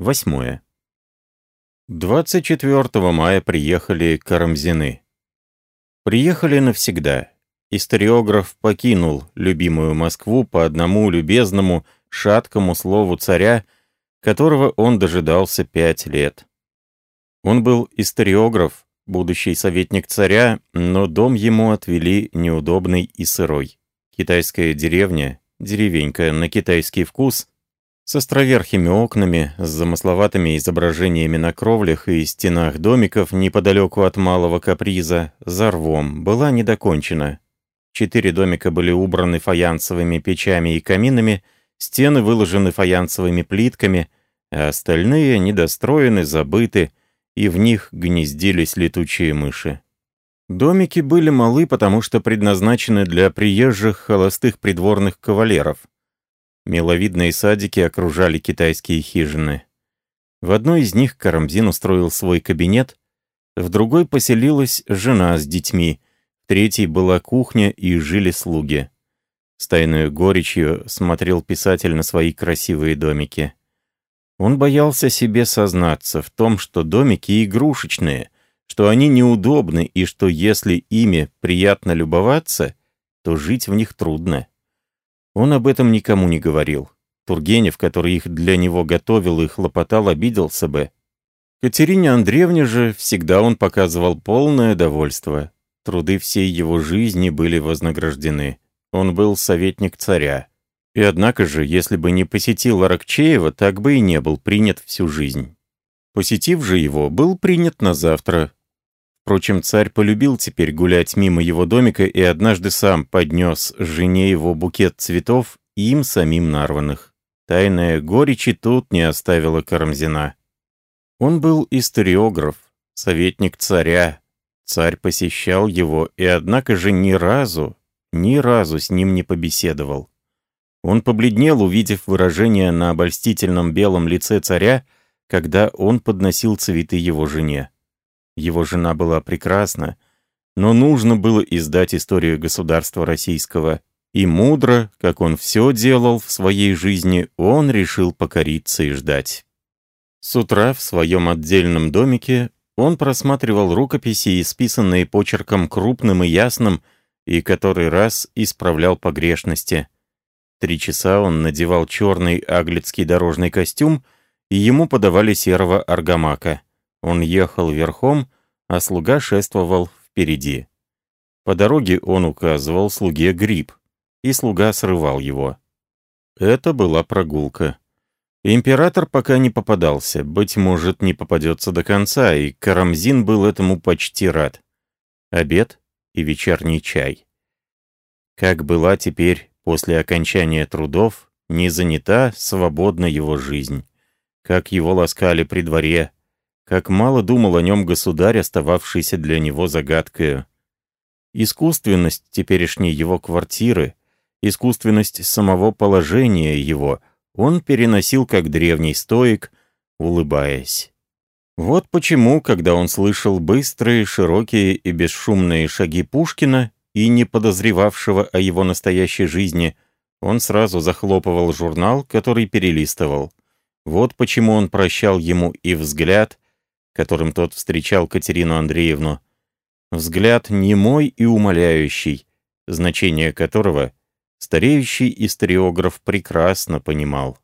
Восьмое. 24 мая приехали Карамзины. Приехали навсегда. Историограф покинул любимую Москву по одному любезному, шаткому слову царя, которого он дожидался пять лет. Он был историограф, будущий советник царя, но дом ему отвели неудобный и сырой. Китайская деревня, деревенька на китайский вкус, с островерхими окнами, с замысловатыми изображениями на кровлях и стенах домиков неподалеку от Малого Каприза, за рвом, была недокончена. Четыре домика были убраны фаянсовыми печами и каминами, стены выложены фаянсовыми плитками, а остальные недостроены, забыты, и в них гнездились летучие мыши. Домики были малы, потому что предназначены для приезжих холостых придворных кавалеров. Миловидные садики окружали китайские хижины. В одной из них Карамзин устроил свой кабинет, в другой поселилась жена с детьми, в третьей была кухня и жили слуги. С тайной горечью смотрел писатель на свои красивые домики. Он боялся себе сознаться в том, что домики игрушечные, что они неудобны и что если ими приятно любоваться, то жить в них трудно. Он об этом никому не говорил. Тургенев, который их для него готовил и хлопотал, обиделся бы. Катерине Андреевне же всегда он показывал полное довольство. Труды всей его жизни были вознаграждены. Он был советник царя. И однако же, если бы не посетил Аракчеева, так бы и не был принят всю жизнь. Посетив же его, был принят на завтра. Впрочем, царь полюбил теперь гулять мимо его домика и однажды сам поднес жене его букет цветов, им самим нарванных. Тайная горечь и тут не оставила Карамзина. Он был историограф, советник царя. Царь посещал его, и однако же ни разу, ни разу с ним не побеседовал. Он побледнел, увидев выражение на обольстительном белом лице царя, когда он подносил цветы его жене. Его жена была прекрасна, но нужно было издать историю государства российского. И мудро, как он все делал в своей жизни, он решил покориться и ждать. С утра в своем отдельном домике он просматривал рукописи, исписанные почерком крупным и ясным, и который раз исправлял погрешности – Три часа он надевал черный аглицкий дорожный костюм, и ему подавали серого аргамака. Он ехал верхом, а слуга шествовал впереди. По дороге он указывал слуге гриб, и слуга срывал его. Это была прогулка. Император пока не попадался, быть может, не попадется до конца, и Карамзин был этому почти рад. Обед и вечерний чай. Как была теперь после окончания трудов не занята свободна его жизнь. Как его ласкали при дворе, как мало думал о нем государь, остававшийся для него загадкою. Искусственность теперешней его квартиры, искусственность самого положения его он переносил как древний стоик, улыбаясь. Вот почему, когда он слышал быстрые, широкие и бесшумные шаги Пушкина, и не подозревавшего о его настоящей жизни, он сразу захлопывал журнал, который перелистывал. Вот почему он прощал ему и взгляд, которым тот встречал Катерину Андреевну. Взгляд немой и умоляющий, значение которого стареющий историограф прекрасно понимал.